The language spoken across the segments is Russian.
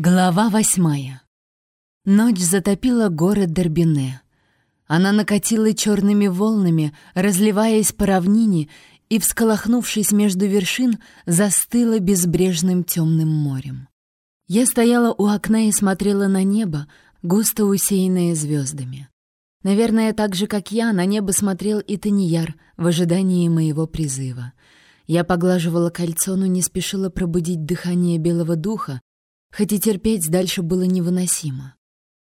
Глава восьмая. Ночь затопила город Дорбине. Она накатила черными волнами, разливаясь по равнине и, всколохнувшись между вершин, застыла безбрежным темным морем. Я стояла у окна и смотрела на небо, густо усеянное звездами. Наверное, так же, как я, на небо смотрел и Таньяр в ожидании моего призыва. Я поглаживала кольцо, но не спешила пробудить дыхание белого духа, хоть и терпеть дальше было невыносимо.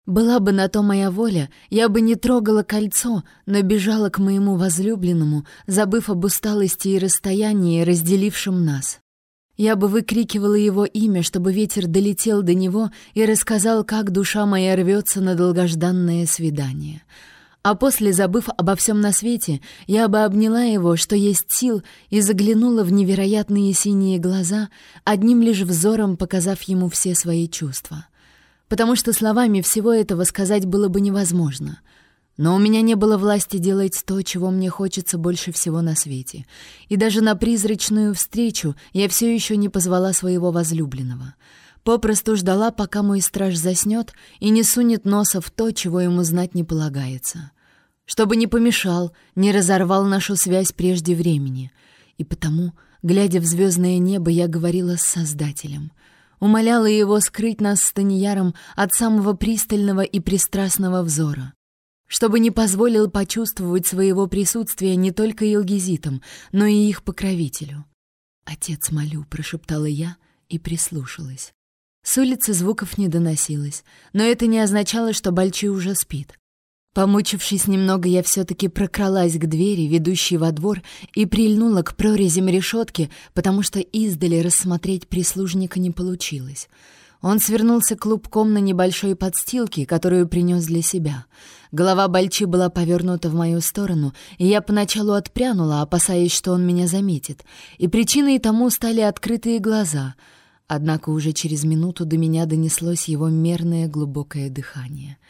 Была бы на то моя воля, я бы не трогала кольцо, но бежала к моему возлюбленному, забыв об усталости и расстоянии, разделившем нас. Я бы выкрикивала его имя, чтобы ветер долетел до него и рассказал, как душа моя рвется на долгожданное свидание — а после, забыв обо всем на свете, я бы обняла его, что есть сил, и заглянула в невероятные синие глаза, одним лишь взором показав ему все свои чувства. Потому что словами всего этого сказать было бы невозможно. Но у меня не было власти делать то, чего мне хочется больше всего на свете. И даже на призрачную встречу я все еще не позвала своего возлюбленного. Попросту ждала, пока мой страж заснет и не сунет носа в то, чего ему знать не полагается чтобы не помешал, не разорвал нашу связь прежде времени. И потому, глядя в звездное небо, я говорила с Создателем. Умоляла его скрыть нас с Таньяром от самого пристального и пристрастного взора. Чтобы не позволил почувствовать своего присутствия не только Елгизитам, но и их покровителю. «Отец, молю», — прошептала я и прислушалась. С улицы звуков не доносилось, но это не означало, что Бальчи уже спит. Помучившись немного, я все-таки прокралась к двери, ведущей во двор, и прильнула к прорезям решетки, потому что издали рассмотреть прислужника не получилось. Он свернулся клубком на небольшой подстилке, которую принес для себя. Голова Бальчи была повернута в мою сторону, и я поначалу отпрянула, опасаясь, что он меня заметит. И причиной тому стали открытые глаза. Однако уже через минуту до меня донеслось его мерное глубокое дыхание —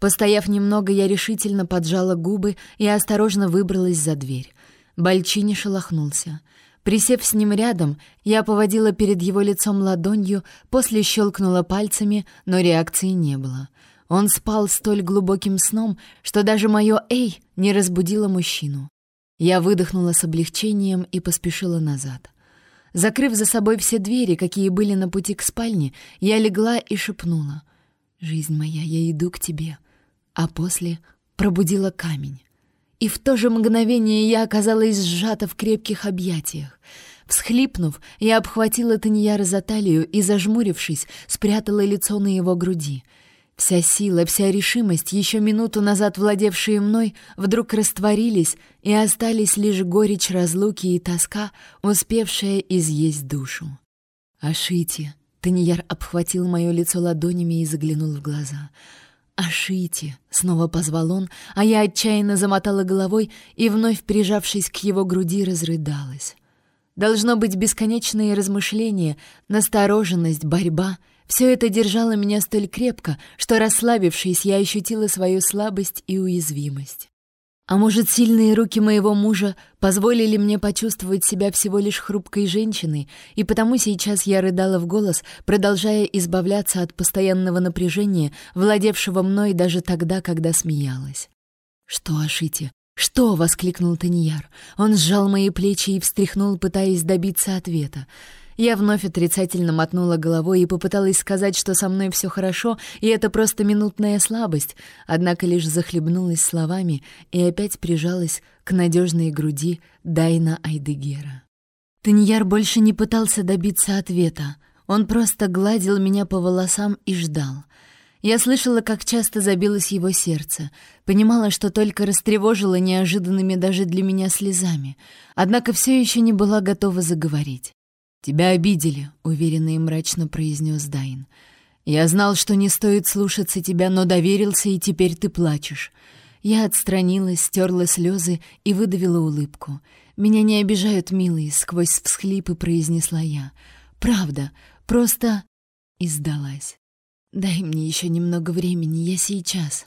Постояв немного, я решительно поджала губы и осторожно выбралась за дверь. Бальчи не шелохнулся. Присев с ним рядом, я поводила перед его лицом ладонью, после щелкнула пальцами, но реакции не было. Он спал столь глубоким сном, что даже мое «эй» не разбудило мужчину. Я выдохнула с облегчением и поспешила назад. Закрыв за собой все двери, какие были на пути к спальне, я легла и шепнула. «Жизнь моя, я иду к тебе а после пробудила камень. И в то же мгновение я оказалась сжата в крепких объятиях. Всхлипнув, я обхватила Таньяра за талию и, зажмурившись, спрятала лицо на его груди. Вся сила, вся решимость, еще минуту назад владевшие мной, вдруг растворились, и остались лишь горечь разлуки и тоска, успевшая изъесть душу. «Ашите!» — Таньяр обхватил мое лицо ладонями и заглянул в глаза — «Ашите!» — снова позвал он, а я отчаянно замотала головой и, вновь прижавшись к его груди, разрыдалась. Должно быть бесконечные размышления, настороженность, борьба — все это держало меня столь крепко, что, расслабившись, я ощутила свою слабость и уязвимость. А может, сильные руки моего мужа позволили мне почувствовать себя всего лишь хрупкой женщиной, и потому сейчас я рыдала в голос, продолжая избавляться от постоянного напряжения, владевшего мной даже тогда, когда смеялась. «Что, Ашите? Что?» — воскликнул Таньяр. Он сжал мои плечи и встряхнул, пытаясь добиться ответа. Я вновь отрицательно мотнула головой и попыталась сказать, что со мной все хорошо, и это просто минутная слабость, однако лишь захлебнулась словами и опять прижалась к надежной груди Дайна Айдегера. Таньяр больше не пытался добиться ответа. Он просто гладил меня по волосам и ждал. Я слышала, как часто забилось его сердце, понимала, что только растревожила неожиданными даже для меня слезами, однако все еще не была готова заговорить. «Тебя обидели», — уверенно и мрачно произнес Дайн. «Я знал, что не стоит слушаться тебя, но доверился, и теперь ты плачешь». Я отстранилась, стерла слезы и выдавила улыбку. «Меня не обижают, милые», — сквозь всхлипы произнесла я. «Правда, просто...» И сдалась. «Дай мне еще немного времени, я сейчас».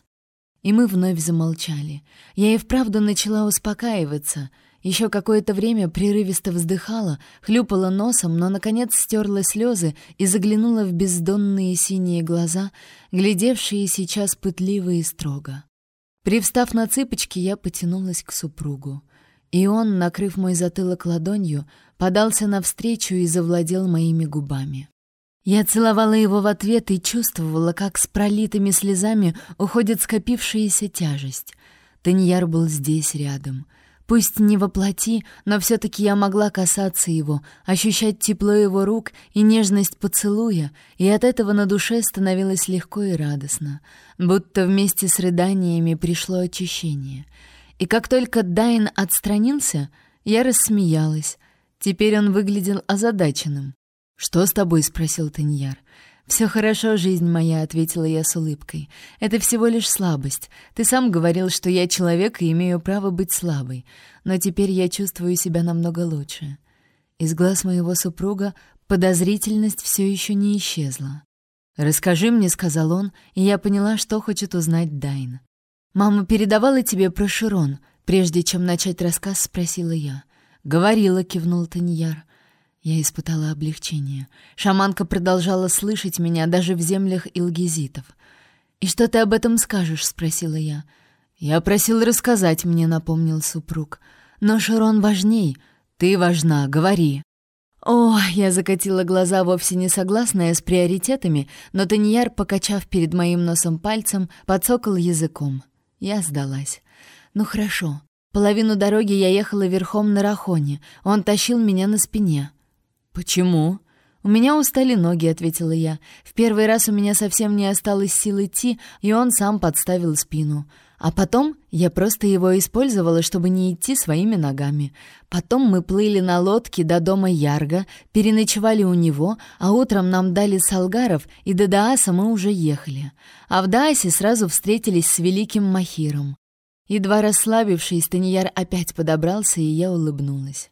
И мы вновь замолчали. Я и вправду начала успокаиваться — Еще какое-то время прерывисто вздыхала, хлюпала носом, но, наконец, стерла слезы и заглянула в бездонные синие глаза, глядевшие сейчас пытливо и строго. Привстав на цыпочки, я потянулась к супругу. И он, накрыв мой затылок ладонью, подался навстречу и завладел моими губами. Я целовала его в ответ и чувствовала, как с пролитыми слезами уходит скопившаяся тяжесть. Таньяр был здесь рядом. Пусть не воплоти, но все-таки я могла касаться его, ощущать тепло его рук и нежность поцелуя, и от этого на душе становилось легко и радостно, будто вместе с рыданиями пришло очищение. И как только Дайн отстранился, я рассмеялась. Теперь он выглядел озадаченным. «Что с тобой?» — спросил Таньяр. «Все хорошо, жизнь моя», — ответила я с улыбкой. «Это всего лишь слабость. Ты сам говорил, что я человек и имею право быть слабой. Но теперь я чувствую себя намного лучше». Из глаз моего супруга подозрительность все еще не исчезла. «Расскажи мне», — сказал он, и я поняла, что хочет узнать Дайн. «Мама передавала тебе про Широн?» Прежде чем начать рассказ, спросила я. «Говорила», — кивнул Таньяр. Я испытала облегчение. Шаманка продолжала слышать меня даже в землях илгизитов. «И что ты об этом скажешь?» — спросила я. «Я просил рассказать мне», — напомнил супруг. «Но Широн важней. Ты важна, говори». О, я закатила глаза, вовсе не согласная с приоритетами, но Таньяр, покачав перед моим носом пальцем, подсокал языком. Я сдалась. «Ну хорошо. Половину дороги я ехала верхом на Рахоне. Он тащил меня на спине. «Почему?» «У меня устали ноги», — ответила я. «В первый раз у меня совсем не осталось сил идти, и он сам подставил спину. А потом я просто его использовала, чтобы не идти своими ногами. Потом мы плыли на лодке до дома Ярга, переночевали у него, а утром нам дали салгаров, и до Дааса мы уже ехали. А в Даасе сразу встретились с великим Махиром. Едва расслабившись, Таньяр опять подобрался, и я улыбнулась.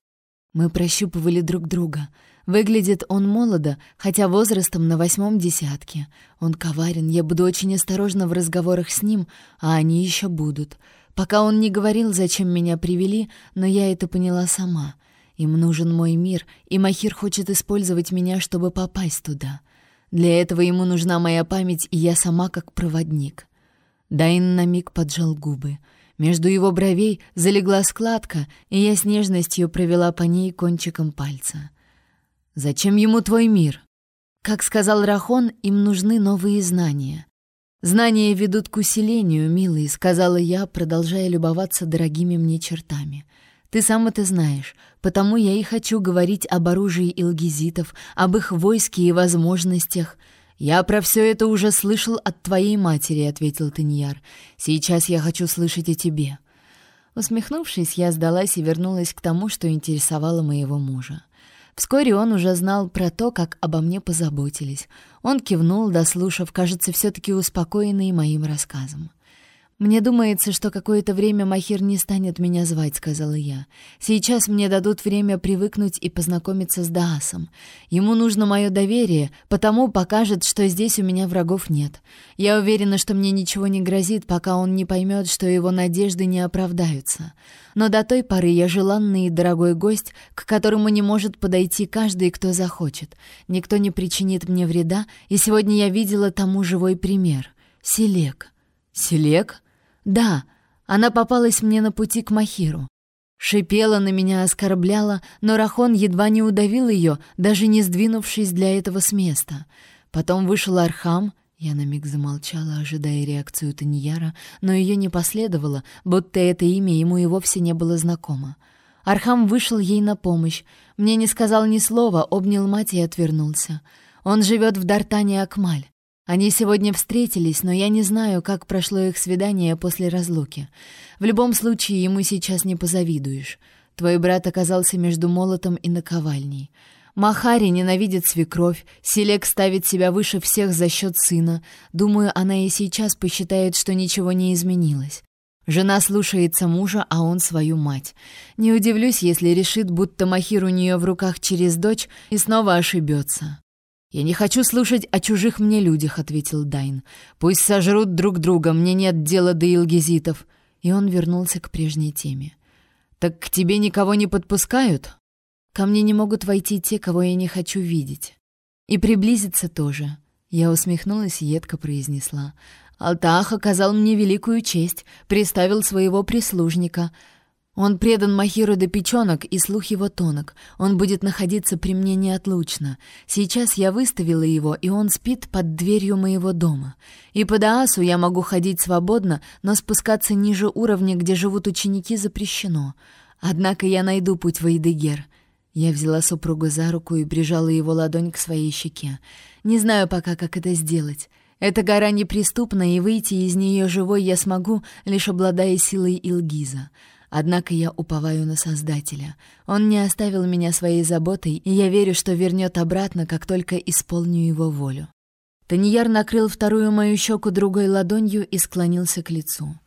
Мы прощупывали друг друга — Выглядит он молодо, хотя возрастом на восьмом десятке. Он коварен, я буду очень осторожна в разговорах с ним, а они еще будут. Пока он не говорил, зачем меня привели, но я это поняла сама. Им нужен мой мир, и Махир хочет использовать меня, чтобы попасть туда. Для этого ему нужна моя память, и я сама как проводник. Дайн на миг поджал губы. Между его бровей залегла складка, и я с нежностью провела по ней кончиком пальца. Зачем ему твой мир? Как сказал Рахон, им нужны новые знания. Знания ведут к усилению, милый, сказала я, продолжая любоваться дорогими мне чертами. Ты сам это знаешь, потому я и хочу говорить об оружии илгизитов, об их войске и возможностях. Я про все это уже слышал от твоей матери, ответил Тиньяр. Сейчас я хочу слышать о тебе. Усмехнувшись, я сдалась и вернулась к тому, что интересовало моего мужа. Вскоре он уже знал про то, как обо мне позаботились. Он кивнул, дослушав, кажется, все-таки успокоенный моим рассказом. «Мне думается, что какое-то время Махир не станет меня звать», — сказала я. «Сейчас мне дадут время привыкнуть и познакомиться с Даасом. Ему нужно мое доверие, потому покажет, что здесь у меня врагов нет. Я уверена, что мне ничего не грозит, пока он не поймет, что его надежды не оправдаются. Но до той поры я желанный и дорогой гость, к которому не может подойти каждый, кто захочет. Никто не причинит мне вреда, и сегодня я видела тому живой пример. Селек». «Селек?» Да, она попалась мне на пути к Махиру. Шипела на меня, оскорбляла, но Рахон едва не удавил ее, даже не сдвинувшись для этого с места. Потом вышел Архам, я на миг замолчала, ожидая реакцию Таньяра, но ее не последовало, будто это имя ему и вовсе не было знакомо. Архам вышел ей на помощь. Мне не сказал ни слова, обнял мать и отвернулся. Он живет в Дартане Акмаль. Они сегодня встретились, но я не знаю, как прошло их свидание после разлуки. В любом случае, ему сейчас не позавидуешь. Твой брат оказался между молотом и наковальней. Махари ненавидит свекровь, Селек ставит себя выше всех за счет сына. Думаю, она и сейчас посчитает, что ничего не изменилось. Жена слушается мужа, а он свою мать. Не удивлюсь, если решит, будто Махир у нее в руках через дочь и снова ошибется. «Я не хочу слушать о чужих мне людях», — ответил Дайн. «Пусть сожрут друг друга, мне нет дела до илгизитов». И он вернулся к прежней теме. «Так к тебе никого не подпускают?» «Ко мне не могут войти те, кого я не хочу видеть. И приблизиться тоже». Я усмехнулась и едко произнесла. «Алтаах оказал мне великую честь, приставил своего прислужника. Он предан Махиру до печенок, и слух его тонок. Он будет находиться при мне неотлучно. Сейчас я выставила его, и он спит под дверью моего дома. И по Даасу я могу ходить свободно, но спускаться ниже уровня, где живут ученики, запрещено. Однако я найду путь в Эйдегер». Я взяла супругу за руку и прижала его ладонь к своей щеке. «Не знаю пока, как это сделать». Эта гора неприступна, и выйти из нее живой я смогу, лишь обладая силой Илгиза. Однако я уповаю на Создателя. Он не оставил меня своей заботой, и я верю, что вернет обратно, как только исполню его волю. Таньяр накрыл вторую мою щеку другой ладонью и склонился к лицу.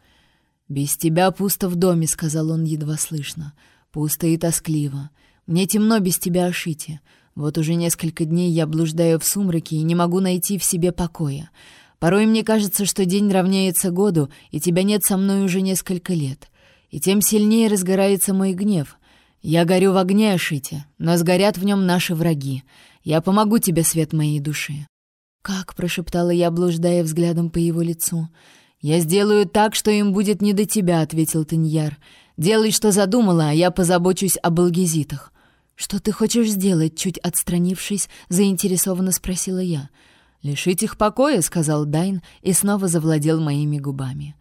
«Без тебя пусто в доме», — сказал он едва слышно. «Пусто и тоскливо. Мне темно без тебя, Ашити. Вот уже несколько дней я блуждаю в сумраке и не могу найти в себе покоя. Порой мне кажется, что день равняется году, и тебя нет со мной уже несколько лет и тем сильнее разгорается мой гнев. Я горю в огне, Ашите, но сгорят в нем наши враги. Я помогу тебе, свет моей души». «Как?» — прошептала я, блуждая взглядом по его лицу. «Я сделаю так, что им будет не до тебя», — ответил Таньяр. «Делай, что задумала, а я позабочусь об алгезитах». «Что ты хочешь сделать?» — чуть отстранившись, заинтересованно спросила я. «Лишить их покоя», — сказал Дайн и снова завладел моими губами.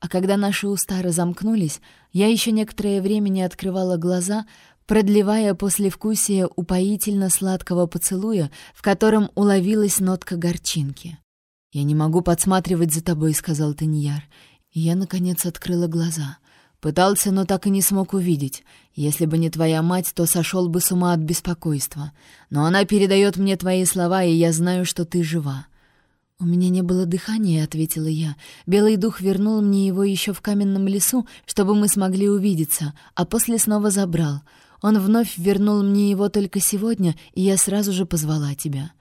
А когда наши уста разомкнулись, я еще некоторое время не открывала глаза, продлевая послевкусие упоительно сладкого поцелуя, в котором уловилась нотка горчинки. «Я не могу подсматривать за тобой», — сказал Таньяр. И я, наконец, открыла глаза. Пытался, но так и не смог увидеть. Если бы не твоя мать, то сошел бы с ума от беспокойства. Но она передает мне твои слова, и я знаю, что ты жива. «У меня не было дыхания», — ответила я. «Белый дух вернул мне его еще в каменном лесу, чтобы мы смогли увидеться, а после снова забрал. Он вновь вернул мне его только сегодня, и я сразу же позвала тебя».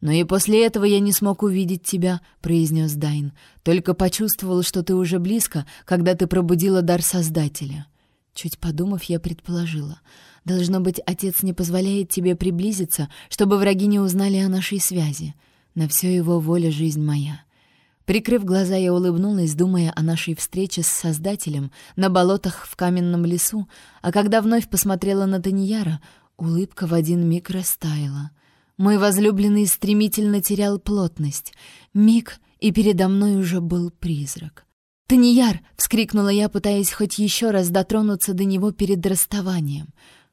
«Но и после этого я не смог увидеть тебя», — произнес Дайн. «Только почувствовал, что ты уже близко, когда ты пробудила дар Создателя». Чуть подумав, я предположила. «Должно быть, отец не позволяет тебе приблизиться, чтобы враги не узнали о нашей связи». На все его воля жизнь моя. Прикрыв глаза, я улыбнулась, думая о нашей встрече с Создателем на болотах в каменном лесу, а когда вновь посмотрела на Данияра, улыбка в один миг растаяла. Мой возлюбленный стремительно терял плотность. Миг, и передо мной уже был призрак. «Таньяр!» — вскрикнула я, пытаясь хоть еще раз дотронуться до него перед расставанием.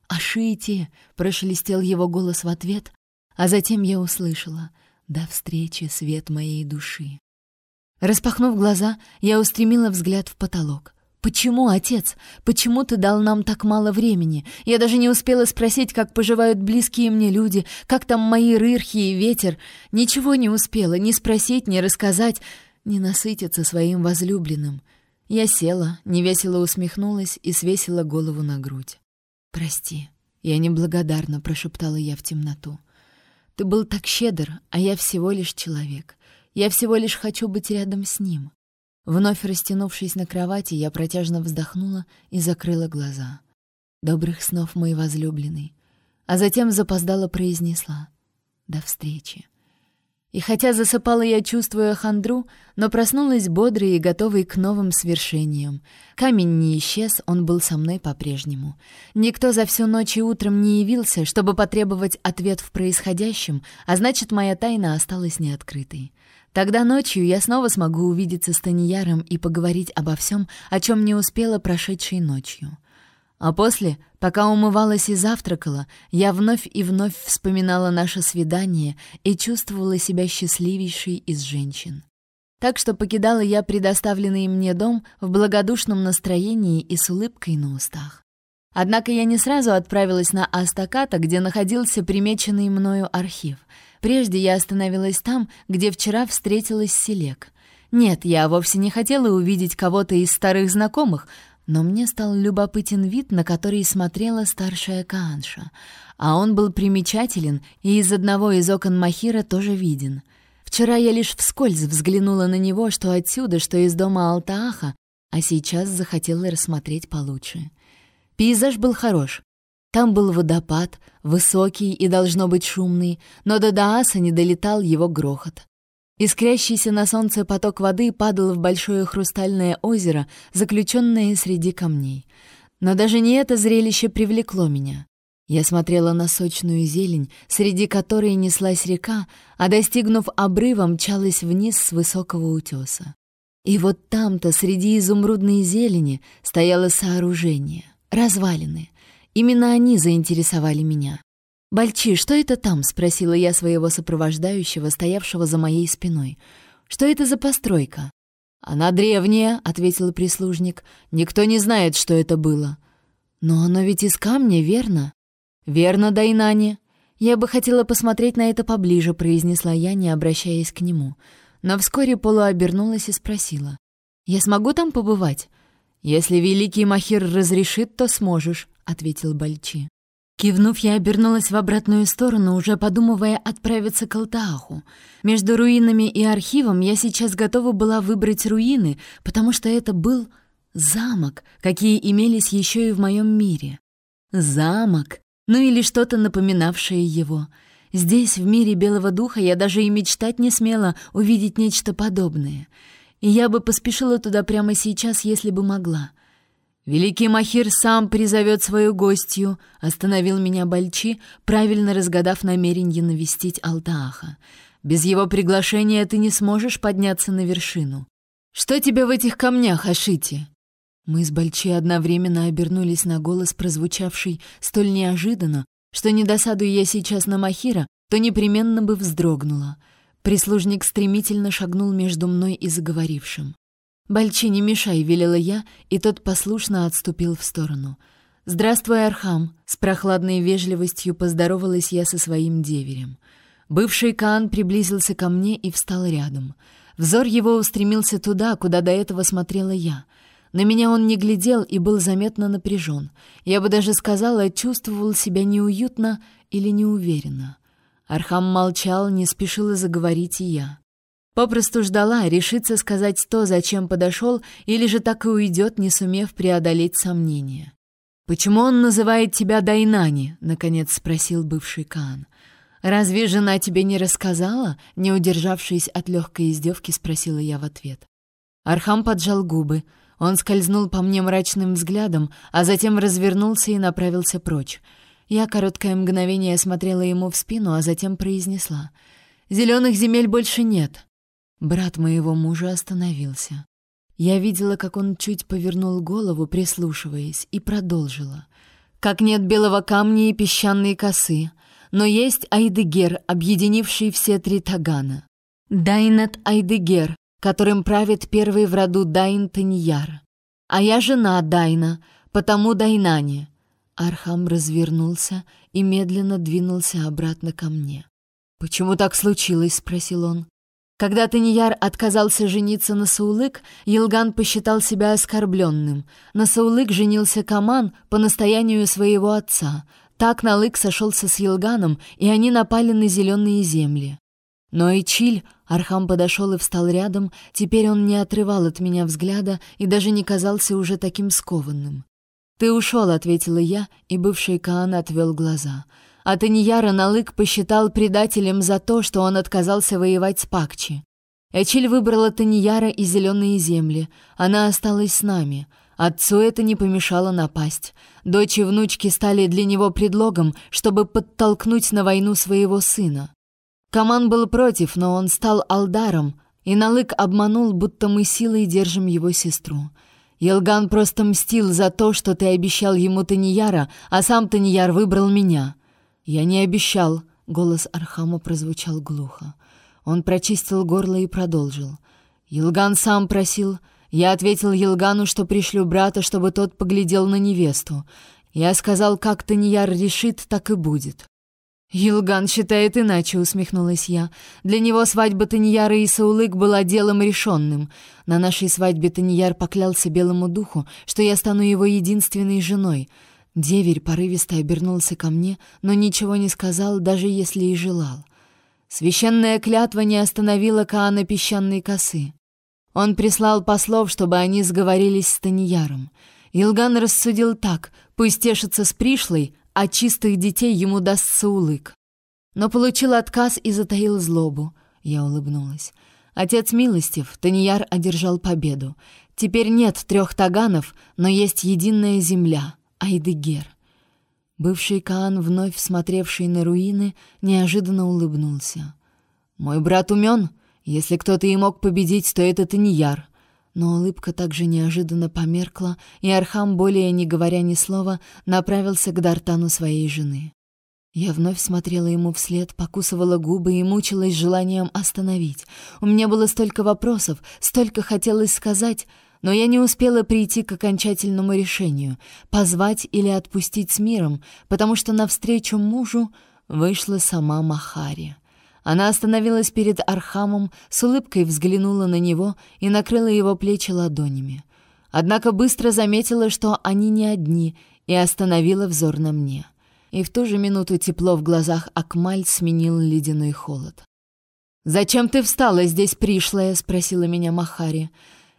«Ашите!» — прошелестел его голос в ответ, а затем я услышала. До встречи, свет моей души. Распахнув глаза, я устремила взгляд в потолок. «Почему, отец? Почему ты дал нам так мало времени? Я даже не успела спросить, как поживают близкие мне люди, как там мои рырхи и ветер. Ничего не успела, ни спросить, ни рассказать, ни насытиться своим возлюбленным». Я села, невесело усмехнулась и свесила голову на грудь. «Прости, я неблагодарна», — прошептала я в темноту. Ты был так щедр, а я всего лишь человек. Я всего лишь хочу быть рядом с ним. Вновь растянувшись на кровати, я протяжно вздохнула и закрыла глаза. Добрых снов, мой возлюбленный. А затем запоздала произнесла: "До встречи". И хотя засыпала я, чувствуя хандру, но проснулась бодрой и готовой к новым свершениям. Камень не исчез, он был со мной по-прежнему. Никто за всю ночь и утром не явился, чтобы потребовать ответ в происходящем, а значит, моя тайна осталась неоткрытой. Тогда ночью я снова смогу увидеться с Таньяром и поговорить обо всем, о чем не успела прошедшей ночью. А после, пока умывалась и завтракала, я вновь и вновь вспоминала наше свидание и чувствовала себя счастливейшей из женщин. Так что покидала я предоставленный мне дом в благодушном настроении и с улыбкой на устах. Однако я не сразу отправилась на Астаката, где находился примеченный мною архив. Прежде я остановилась там, где вчера встретилась Селек. Нет, я вовсе не хотела увидеть кого-то из старых знакомых, но мне стал любопытен вид, на который смотрела старшая Каанша, а он был примечателен и из одного из окон Махира тоже виден. Вчера я лишь вскользь взглянула на него, что отсюда, что из дома Алтааха, а сейчас захотела рассмотреть получше. Пейзаж был хорош. Там был водопад, высокий и должно быть шумный, но до Дааса не долетал его грохот. Искрящийся на солнце поток воды падал в большое хрустальное озеро, заключенное среди камней. Но даже не это зрелище привлекло меня. Я смотрела на сочную зелень, среди которой неслась река, а, достигнув обрыва, мчалась вниз с высокого утеса. И вот там-то, среди изумрудной зелени, стояло сооружение, развалины. Именно они заинтересовали меня. «Бальчи, что это там?» — спросила я своего сопровождающего, стоявшего за моей спиной. «Что это за постройка?» «Она древняя», — ответил прислужник. «Никто не знает, что это было». «Но оно ведь из камня, верно?» «Верно, Дайнани. Я бы хотела посмотреть на это поближе», — произнесла я, не обращаясь к нему. Но вскоре Полу обернулась и спросила. «Я смогу там побывать?» «Если великий Махир разрешит, то сможешь», — ответил Бальчи. Кивнув, я обернулась в обратную сторону, уже подумывая отправиться к Алтааху. Между руинами и архивом я сейчас готова была выбрать руины, потому что это был замок, какие имелись еще и в моем мире. Замок, ну или что-то напоминавшее его. Здесь, в мире Белого Духа, я даже и мечтать не смела увидеть нечто подобное. И я бы поспешила туда прямо сейчас, если бы могла. «Великий Махир сам призовет свою гостью», — остановил меня Бальчи, правильно разгадав намерение навестить Алтааха. «Без его приглашения ты не сможешь подняться на вершину. Что тебе в этих камнях, Ашити?» Мы с Бальчи одновременно обернулись на голос, прозвучавший столь неожиданно, что не досадуя я сейчас на Махира, то непременно бы вздрогнула. Прислужник стремительно шагнул между мной и заговорившим. «Бальчи, не мешай», — велела я, и тот послушно отступил в сторону. «Здравствуй, Архам», — с прохладной вежливостью поздоровалась я со своим деверем. Бывший Каан приблизился ко мне и встал рядом. Взор его устремился туда, куда до этого смотрела я — на меня он не глядел и был заметно напряжен. Я бы даже сказала, чувствовал себя неуютно или неуверенно. Архам молчал, не спешила заговорить и я. Попросту ждала, решится сказать то, зачем подошел, или же так и уйдет, не сумев преодолеть сомнения. «Почему он называет тебя Дайнани?» — наконец спросил бывший Каан. «Разве жена тебе не рассказала?» — не удержавшись от легкой издевки, спросила я в ответ. Архам поджал губы — он скользнул по мне мрачным взглядом, а затем развернулся и направился прочь. Я короткое мгновение смотрела ему в спину, а затем произнесла. «Зеленых земель больше нет». Брат моего мужа остановился. Я видела, как он чуть повернул голову, прислушиваясь, и продолжила. «Как нет белого камня и песчаной косы, но есть Айдегер, объединивший все три Тагана. Дайнат Айдегер, которым правит первый в роду Дайн Таньяр. А я жена Дайна, потому Дайнани». Архам развернулся и медленно двинулся обратно ко мне. «Почему так случилось?» — спросил он. Когда Таньяр отказался жениться на Саулык, Елган посчитал себя оскорбленным. На Саулык женился Каман по настоянию своего отца. Так Налык сошелся с Елганом, и они напали на зеленые земли. Но и Чиль, Архам подошел и встал рядом, теперь он не отрывал от меня взгляда и даже не казался уже таким скованным. «Ты ушел», — ответила я, и бывший Каан отвел глаза. А Таньяра Налык посчитал предателем за то, что он отказался воевать с Пакчи. Эчиль выбрала Таньяра и зеленые земли. Она осталась с нами. Отцу это не помешало напасть. Дочь и внучки стали для него предлогом, чтобы подтолкнуть на войну своего сына. Каман был против, но он стал алдаром, и Налык обманул, будто мы силой держим его сестру. Елган просто мстил за то, что ты обещал ему Таньяра, а сам Таньяр выбрал меня. Я не обещал, голос Архама прозвучал глухо. Он прочистил горло и продолжил. Елган сам просил. Я ответил Елгану, что пришлю брата, чтобы тот поглядел на невесту. Я сказал, как Таньяр решит, так и будет. «Илган считает иначе», — усмехнулась я. «Для него свадьба Таньяра и Саулык была делом решенным. На нашей свадьбе Таньяр поклялся белому духу, что я стану его единственной женой. Деверь порывисто обернулся ко мне, но ничего не сказал, даже если и желал. Священная клятва не остановила Каана песчаной косы. Он прислал послов, чтобы они сговорились с Таньяром. Илган рассудил так, пусть тешится с пришлой, а чистых детей ему дастся улык. Но получил отказ и затаил злобу. Я улыбнулась. Отец милостив, Таньяр одержал победу. Теперь нет трех таганов, но есть единая земля — Айдыгер. Бывший Каан, вновь смотревший на руины, неожиданно улыбнулся. «Мой брат умен. Если кто-то и мог победить, то это Таньяр. Но улыбка также неожиданно померкла, и Архам, более не говоря ни слова, направился к Дартану своей жены. Я вновь смотрела ему вслед, покусывала губы и мучилась желанием остановить. У меня было столько вопросов, столько хотелось сказать, но я не успела прийти к окончательному решению — позвать или отпустить с миром, потому что навстречу мужу вышла сама Махари. Она остановилась перед Архамом, с улыбкой взглянула на него и накрыла его плечи ладонями. Однако быстро заметила, что они не одни, и остановила взор на мне. И в ту же минуту тепло в глазах Акмаль сменил ледяной холод. «Зачем ты встала здесь, пришлая?» — спросила меня Махари.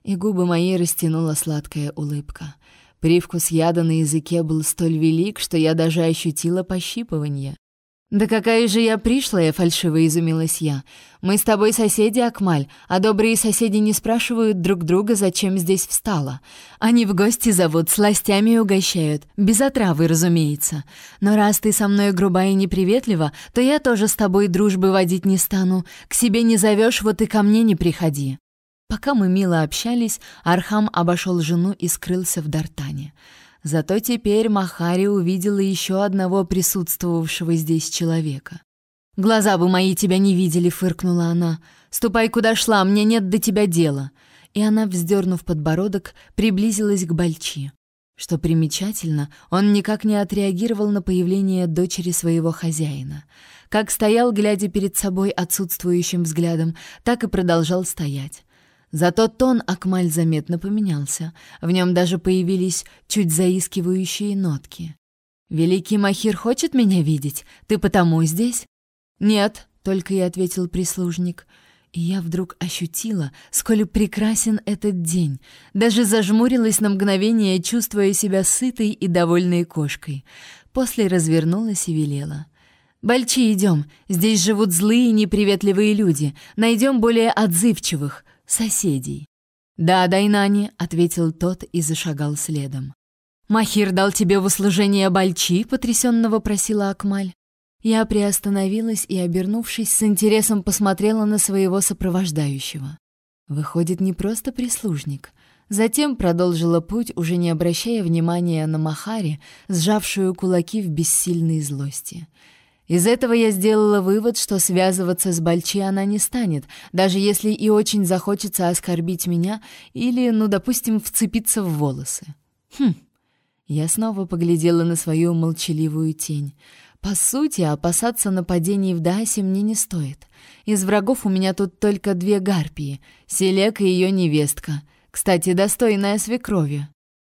И губы мои растянула сладкая улыбка. Привкус яда на языке был столь велик, что я даже ощутила пощипывание. «Да какая же я пришлая!» — фальшиво изумилась я. «Мы с тобой соседи, Акмаль, а добрые соседи не спрашивают друг друга, зачем здесь встала. Они в гости зовут, сластями угощают, без отравы, разумеется. Но раз ты со мной груба и неприветлива, то я тоже с тобой дружбы водить не стану. К себе не зовешь, вот и ко мне не приходи». Пока мы мило общались, Архам обошел жену и скрылся в Дартане. Зато теперь Махари увидела еще одного присутствовавшего здесь человека. «Глаза бы мои тебя не видели», — фыркнула она. «Ступай, куда шла, мне нет до тебя дела». И она, вздернув подбородок, приблизилась к Бальчи. Что примечательно, он никак не отреагировал на появление дочери своего хозяина. Как стоял, глядя перед собой отсутствующим взглядом, так и продолжал стоять. Зато тон Акмаль заметно поменялся. В нем даже появились чуть заискивающие нотки. «Великий Махир хочет меня видеть? Ты потому здесь?» «Нет», — только и ответил прислужник. И я вдруг ощутила, сколь прекрасен этот день. Даже зажмурилась на мгновение, чувствуя себя сытой и довольной кошкой. После развернулась и велела. «Бальчи, идем. Здесь живут злые и неприветливые люди. Найдем более отзывчивых соседей. «Да, Дайнани», — ответил тот и зашагал следом. «Махир дал тебе в услужение бальчи?» — потрясенно вопросила Акмаль. Я приостановилась и, обернувшись, с интересом посмотрела на своего сопровождающего. Выходит, не просто прислужник. Затем продолжила путь, уже не обращая внимания на Махари, сжавшую кулаки в бессильной злости. Из этого я сделала вывод, что связываться с Бальчи она не станет, даже если и очень захочется оскорбить меня или, ну, допустим, вцепиться в волосы. Хм. Я снова поглядела на свою молчаливую тень. По сути, опасаться нападений в Дасе мне не стоит. Из врагов у меня тут только две гарпии — Селек и ее невестка. Кстати, достойная свекрови.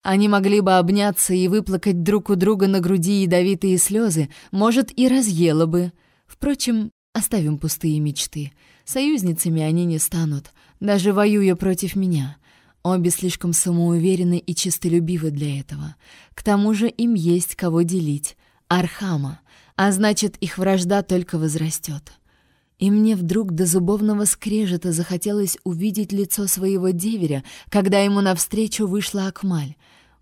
Они могли бы обняться и выплакать друг у друга на груди ядовитые слезы, может, и разъела бы. Впрочем, оставим пустые мечты. Союзницами они не станут, даже воюя против меня. Обе слишком самоуверены и чистолюбивы для этого. К тому же им есть кого делить. Архама. А значит, их вражда только возрастет. И мне вдруг до зубовного скрежета захотелось увидеть лицо своего деверя, когда ему навстречу вышла Акмаль.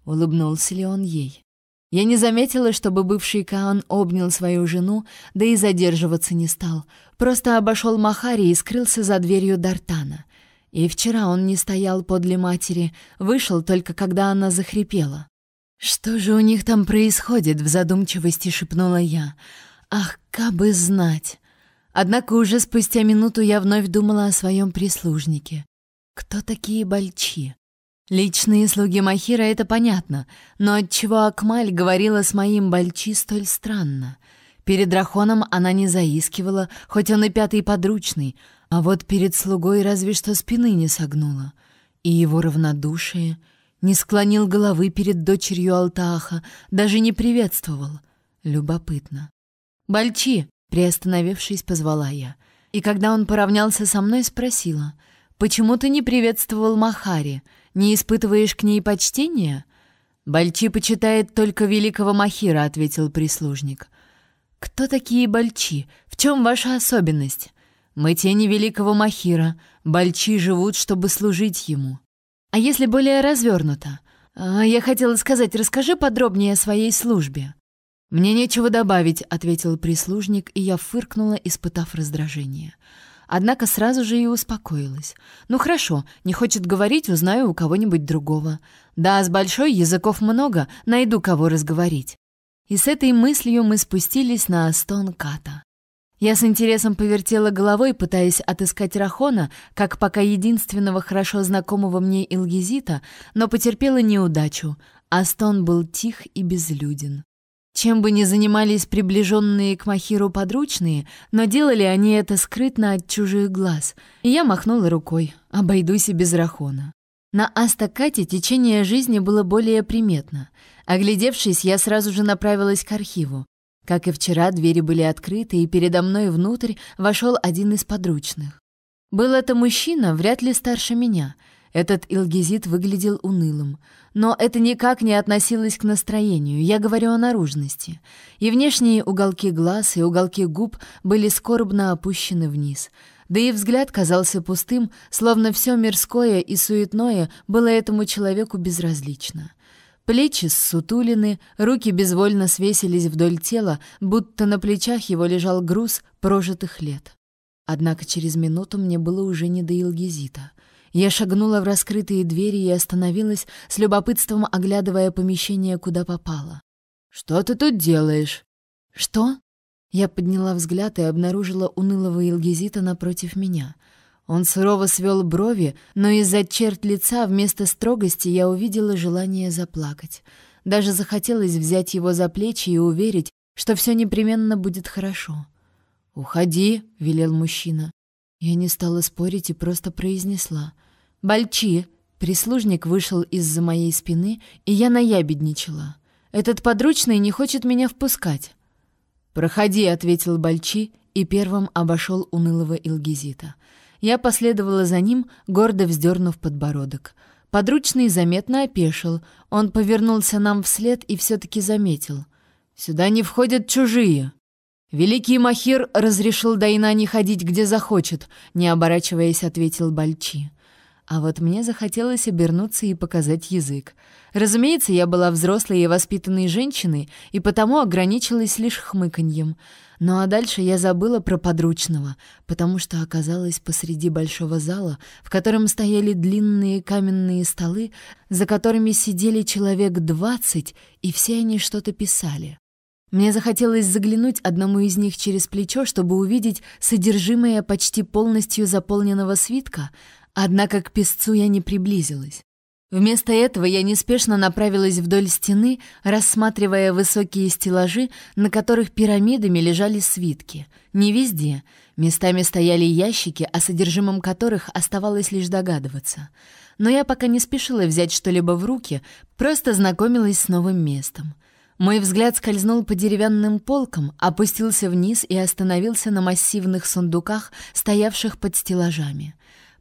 Улыбнулся ли он ей? Я не заметила, чтобы бывший Каан обнял свою жену, да и задерживаться не стал. Просто обошел Махари и скрылся за дверью Дартана. И вчера он не стоял подле матери, вышел только когда она захрипела. «Что же у них там происходит?» — в задумчивости шепнула я. «Ах, кабы знать!» Однако уже спустя минуту я вновь думала о своем прислужнике. Кто такие бальчи? Личные слуги Махира — это понятно, но отчего Акмаль говорила с моим бальчи столь странно? Перед Рахоном она не заискивала, хоть он и пятый подручный, а вот перед слугой разве что спины не согнула. И его равнодушие не склонил головы перед дочерью Алтааха, даже не приветствовал. Любопытно. «Бальчи!» Приостановившись, позвала я. И когда он поравнялся со мной, спросила, «Почему ты не приветствовал Махари? Не испытываешь к ней почтения?» «Бальчи почитает только великого Махира», — ответил прислужник. «Кто такие бальчи? В чем ваша особенность?» «Мы тени великого Махира. Бальчи живут, чтобы служить ему». «А если более развернуто?» а, «Я хотела сказать, расскажи подробнее о своей службе». «Мне нечего добавить», — ответил прислужник, и я фыркнула, испытав раздражение. Однако сразу же и успокоилась. «Ну хорошо, не хочет говорить, узнаю у кого-нибудь другого. Да, с большой языков много, найду кого разговорить». И с этой мыслью мы спустились на Астон Ката. Я с интересом повертела головой, пытаясь отыскать Рахона, как пока единственного хорошо знакомого мне Илгизита, но потерпела неудачу. Астон был тих и безлюден. Чем бы ни занимались приближенные к Махиру подручные, но делали они это скрытно от чужих глаз, и я махнула рукой, обойдусь и без Рахона. На Астакате течение жизни было более приметно. Оглядевшись, я сразу же направилась к архиву. Как и вчера, двери были открыты, и передо мной внутрь вошел один из подручных. Был это мужчина, вряд ли старше меня — этот Илгизит выглядел унылым. Но это никак не относилось к настроению, я говорю о наружности. И внешние уголки глаз и уголки губ были скорбно опущены вниз. Да и взгляд казался пустым, словно все мирское и суетное было этому человеку безразлично. Плечи ссутулины, руки безвольно свесились вдоль тела, будто на плечах его лежал груз прожитых лет. Однако через минуту мне было уже не до Илгизита — я шагнула в раскрытые двери и остановилась, с любопытством оглядывая помещение, куда попала. «Что ты тут делаешь?» «Что?» Я подняла взгляд и обнаружила унылого Илгизита напротив меня. Он сурово свел брови, но из-за черт лица вместо строгости я увидела желание заплакать. Даже захотелось взять его за плечи и уверить, что все непременно будет хорошо. «Уходи», — велел мужчина. Я не стала спорить и просто произнесла. «Бальчи!» Прислужник вышел из-за моей спины, и я наябедничала. «Этот подручный не хочет меня впускать». «Проходи», — ответил Бальчи, и первым обошел унылого Илгизита. Я последовала за ним, гордо вздернув подбородок. Подручный заметно опешил. Он повернулся нам вслед и все-таки заметил. «Сюда не входят чужие». «Великий Махир разрешил Дайна не ходить, где захочет», — не оборачиваясь, ответил Бальчи. А вот мне захотелось обернуться и показать язык. Разумеется, я была взрослой и воспитанной женщиной, и потому ограничилась лишь хмыканьем. Ну а дальше я забыла про подручного, потому что оказалась посреди большого зала, в котором стояли длинные каменные столы, за которыми сидели человек двадцать, и все они что-то писали. Мне захотелось заглянуть одному из них через плечо, чтобы увидеть содержимое почти полностью заполненного свитка, однако к песцу я не приблизилась. Вместо этого я неспешно направилась вдоль стены, рассматривая высокие стеллажи, на которых пирамидами лежали свитки. Не везде. Местами стояли ящики, о содержимом которых оставалось лишь догадываться. Но я пока не спешила взять что-либо в руки, просто знакомилась с новым местом. Мой взгляд скользнул по деревянным полкам, опустился вниз и остановился на массивных сундуках, стоявших под стеллажами.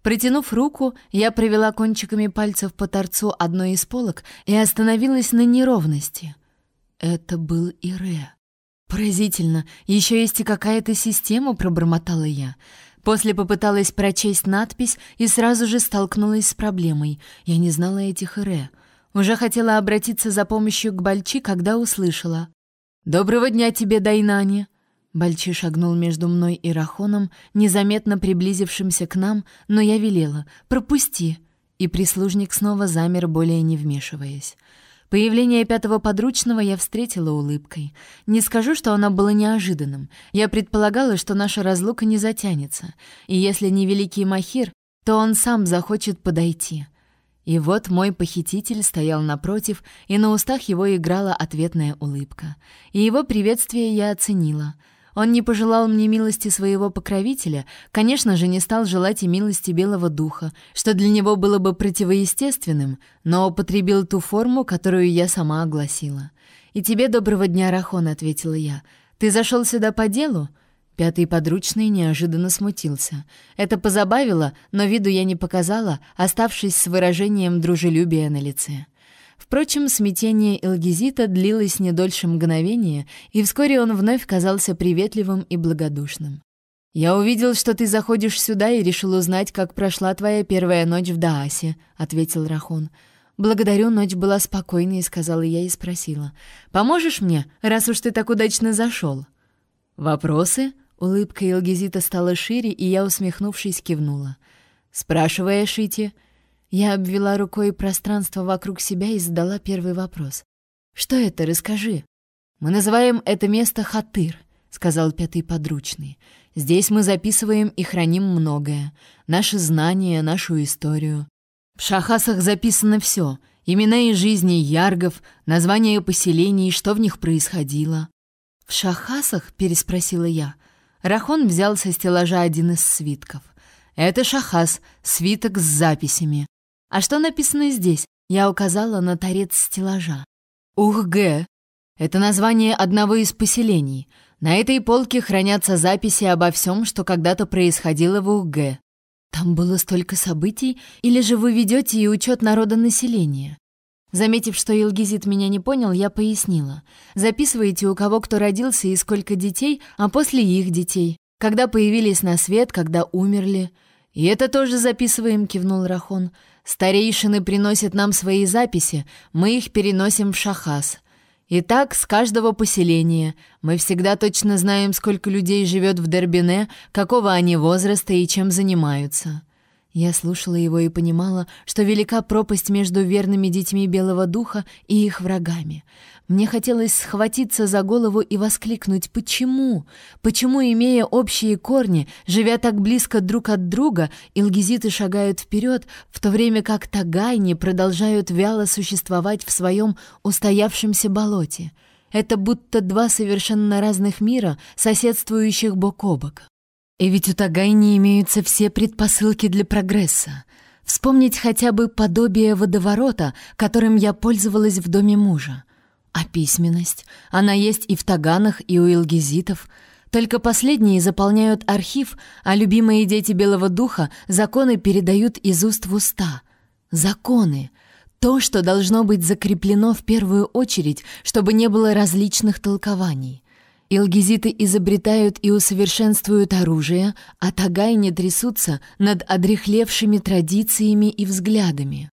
Протянув руку, я провела кончиками пальцев по торцу одной из полок и остановилась на неровности. Это был Ире. Поразительно, еще есть и какая-то система, пробормотала я. После попыталась прочесть надпись и сразу же столкнулась с проблемой. Я не знала этих Ире. Уже хотела обратиться за помощью к Бальчи, когда услышала. «Доброго дня тебе, Дайнани!» Бальчи шагнул между мной и Рахоном, незаметно приблизившимся к нам, но я велела «Пропусти!» И прислужник снова замер, более не вмешиваясь. Появление пятого подручного я встретила улыбкой. Не скажу, что оно было неожиданным. Я предполагала, что наша разлука не затянется. И если не великий Махир, то он сам захочет подойти. И вот мой похититель стоял напротив, и на устах его играла ответная улыбка. И его приветствие я оценила. Он не пожелал мне милости своего покровителя, конечно же, не стал желать и милости Белого Духа, что для него было бы противоестественным, но употребил ту форму, которую я сама огласила. «И тебе доброго дня, Рахон», — ответила я. «Ты зашел сюда по делу?» Пятый подручный неожиданно смутился. Это позабавило, но виду я не показала, оставшись с выражением дружелюбия на лице. Впрочем, смятение Элгизита длилось не дольше мгновения, и вскоре он вновь казался приветливым и благодушным. «Я увидел, что ты заходишь сюда и решил узнать, как прошла твоя первая ночь в Даасе», — ответил Рахон. «Благодарю, ночь была спокойной», — сказала я и спросила. «Поможешь мне, раз уж ты так удачно зашел?» «Вопросы?» — улыбка Илгизита стала шире, и я, усмехнувшись, кивнула. «Спрашивай, Шити». Я обвела рукой пространство вокруг себя и задала первый вопрос. «Что это? Расскажи». «Мы называем это место Хатыр», — сказал пятый подручный. «Здесь мы записываем и храним многое. Наши знания, нашу историю. В шахасах записано все. Имена и жизни яргов, названия поселений, что в них происходило». «В шахасах?» — переспросила я. Рахон взял со стеллажа один из свитков. «Это шахас, свиток с записями. «А что написано здесь?» Я указала на торец стеллажа. «Ухгэ» — это название одного из поселений. На этой полке хранятся записи обо всем, что когда-то происходило в Ухгэ. Там было столько событий, или же вы ведете и учет народонаселения? Заметив, что Илгизит меня не понял, я пояснила. Записывайте, у кого кто родился и сколько детей, а после их детей. Когда появились на свет, когда умерли. «И это тоже записываем», — кивнул Рахон. Старейшины приносят нам свои записи, мы их переносим в Шахас. И так с каждого поселения. Мы всегда точно знаем, сколько людей живет в Дербине, какого они возраста и чем занимаются. Я слушала его и понимала, что велика пропасть между верными детьми Белого Духа и их врагами. Мне хотелось схватиться за голову и воскликнуть «Почему? Почему, имея общие корни, живя так близко друг от друга, илгизиты шагают вперед, в то время как тагайни продолжают вяло существовать в своем устоявшемся болоте?» Это будто два совершенно разных мира, соседствующих бок о бок. И ведь у Тагайни имеются все предпосылки для прогресса. Вспомнить хотя бы подобие водоворота, которым я пользовалась в доме мужа. А письменность? Она есть и в таганах, и у илгизитов. Только последние заполняют архив, а любимые дети Белого Духа законы передают из уст в уста. Законы. То, что должно быть закреплено в первую очередь, чтобы не было различных толкований. Илгизиты изобретают и усовершенствуют оружие, а тагайни трясутся над одрехлевшими традициями и взглядами.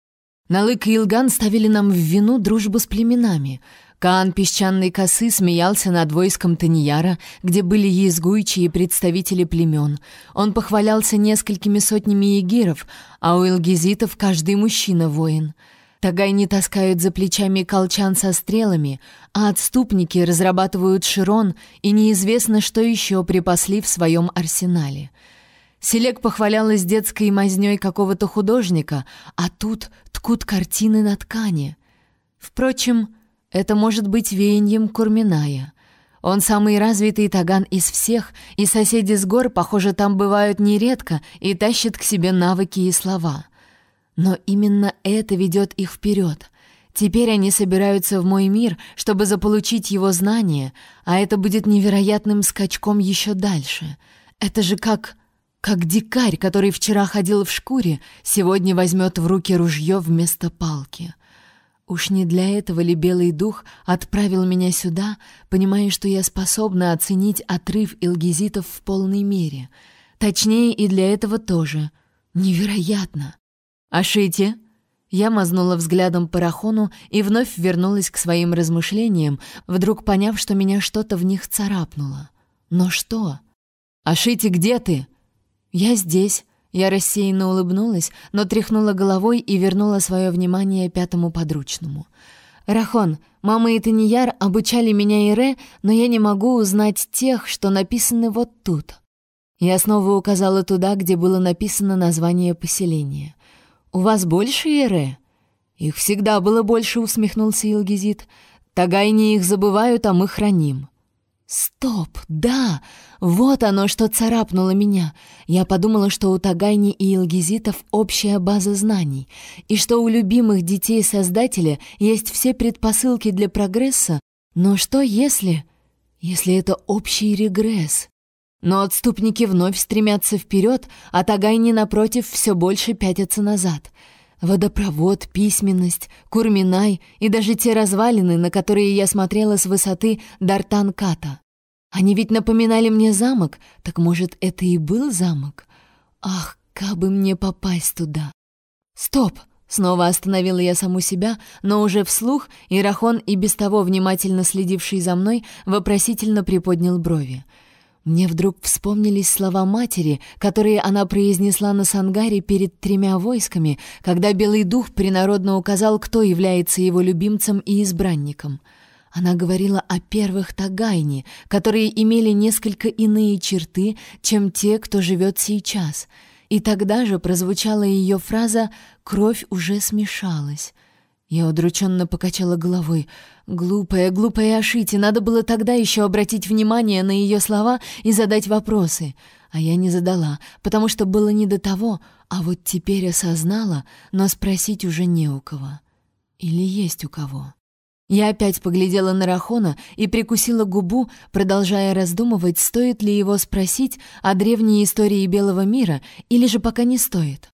Налык и Илган ставили нам в вину дружбу с племенами. Каан Песчаной Косы смеялся над войском Таньяра, где были езгуйчи и представители племен. Он похвалялся несколькими сотнями егиров, а у илгизитов каждый мужчина воин — Тагайни таскают за плечами колчан со стрелами, а отступники разрабатывают широн, и неизвестно, что еще припасли в своем арсенале. Селек похвалялась детской мазнёй какого-то художника, а тут ткут картины на ткани. Впрочем, это может быть веянием Курминая. Он самый развитый таган из всех, и соседи с гор, похоже, там бывают нередко и тащат к себе навыки и слова — но именно это ведет их вперед. Теперь они собираются в мой мир, чтобы заполучить его знания, а это будет невероятным скачком еще дальше. Это же как... как дикарь, который вчера ходил в шкуре, сегодня возьмет в руки ружье вместо палки. Уж не для этого ли Белый Дух отправил меня сюда, понимая, что я способна оценить отрыв илгизитов в полной мере? Точнее, и для этого тоже. Невероятно! «Ашите!» Я мазнула взглядом по Рахону и вновь вернулась к своим размышлениям, вдруг поняв, что меня что-то в них царапнуло. «Но что?» «Ашите, где ты?» «Я здесь». Я рассеянно улыбнулась, но тряхнула головой и вернула свое внимание пятому подручному. «Рахон, мама и Таньяр обучали меня Ире, но я не могу узнать тех, что написаны вот тут». Я снова указала туда, где было написано название поселения. «У вас больше Эре?» «Их всегда было больше», — усмехнулся Илгизит. «Тагайни их забывают, а мы храним». «Стоп! Да! Вот оно, что царапнуло меня. Я подумала, что у Тагайни и Илгизитов общая база знаний, и что у любимых детей Создателя есть все предпосылки для прогресса, но что если... если это общий регресс?» Но отступники вновь стремятся вперед, а Тагайни, напротив, все больше пятятся назад. Водопровод, письменность, Курминай и даже те развалины, на которые я смотрела с высоты Дартан-Ката. Они ведь напоминали мне замок, так может, это и был замок? Ах, как бы мне попасть туда! Стоп! Снова остановила я саму себя, но уже вслух, и Рахон, и без того внимательно следивший за мной, вопросительно приподнял брови. Мне вдруг вспомнились слова матери, которые она произнесла на Сангаре перед тремя войсками, когда Белый Дух принародно указал, кто является его любимцем и избранником. Она говорила о первых Тагайне, которые имели несколько иные черты, чем те, кто живет сейчас — и тогда же прозвучала ее фраза «Кровь уже смешалась». Я удрученно покачала головой. Глупая, глупая Ашити, надо было тогда еще обратить внимание на ее слова и задать вопросы. А я не задала, потому что было не до того, а вот теперь осознала, но спросить уже не у кого. Или есть у кого. Я опять поглядела на Рахона и прикусила губу, продолжая раздумывать, стоит ли его спросить о древней истории Белого мира или же пока не стоит.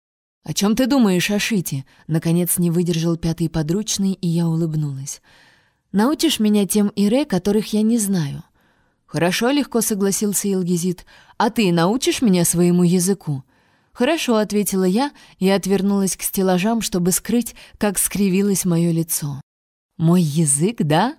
«О чем ты думаешь, Ашити?» Наконец не выдержал пятый подручный, и я улыбнулась. «Научишь меня тем Ире, которых я не знаю?» «Хорошо», — легко согласился Илгизит. «А ты научишь меня своему языку?» «Хорошо», — ответила я и отвернулась к стеллажам, чтобы скрыть, как скривилось мое лицо. Мой язык, да?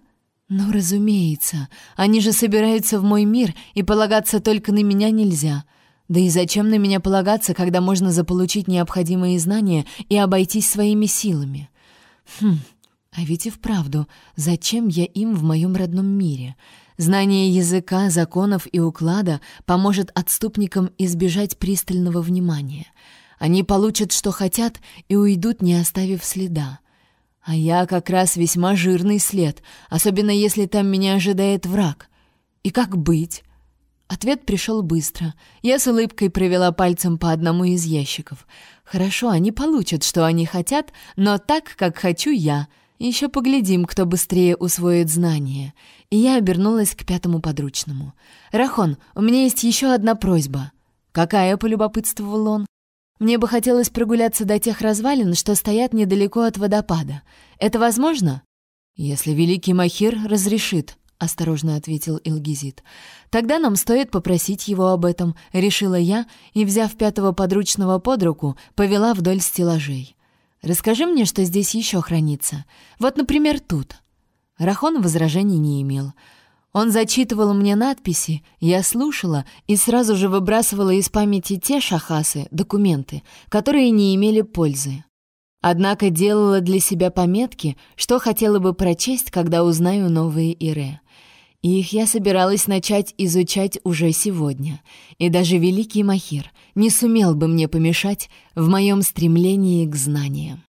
Ну, разумеется. Они же собираются в мой мир, и полагаться только на меня нельзя. Да и зачем на меня полагаться, когда можно заполучить необходимые знания и обойтись своими силами? Хм, а ведь и вправду, зачем я им в моем родном мире? Знание языка, законов и уклада поможет отступникам избежать пристального внимания. Они получат, что хотят, и уйдут, не оставив следа. А я как раз весьма жирный след, особенно если там меня ожидает враг. И как быть? Ответ пришел быстро. Я с улыбкой провела пальцем по одному из ящиков. Хорошо, они получат, что они хотят, но так, как хочу я. Еще поглядим, кто быстрее усвоит знания. И я обернулась к пятому подручному. «Рахон, у меня есть еще одна просьба». «Какая?» — полюбопытствовал он. Мне бы хотелось прогуляться до тех развалин, что стоят недалеко от водопада. Это возможно? Если великий Махир разрешит, осторожно ответил Илгизит. Тогда нам стоит попросить его об этом, решила я и, взяв пятого подручного под руку, повела вдоль стеллажей. Расскажи мне, что здесь еще хранится. Вот, например, тут. Рахон возражений не имел. Он зачитывал мне надписи, я слушала и сразу же выбрасывала из памяти те шахасы, документы, которые не имели пользы. Однако делала для себя пометки, что хотела бы прочесть, когда узнаю новые Ире. И их я собиралась начать изучать уже сегодня. И даже великий Махир не сумел бы мне помешать в моем стремлении к знаниям.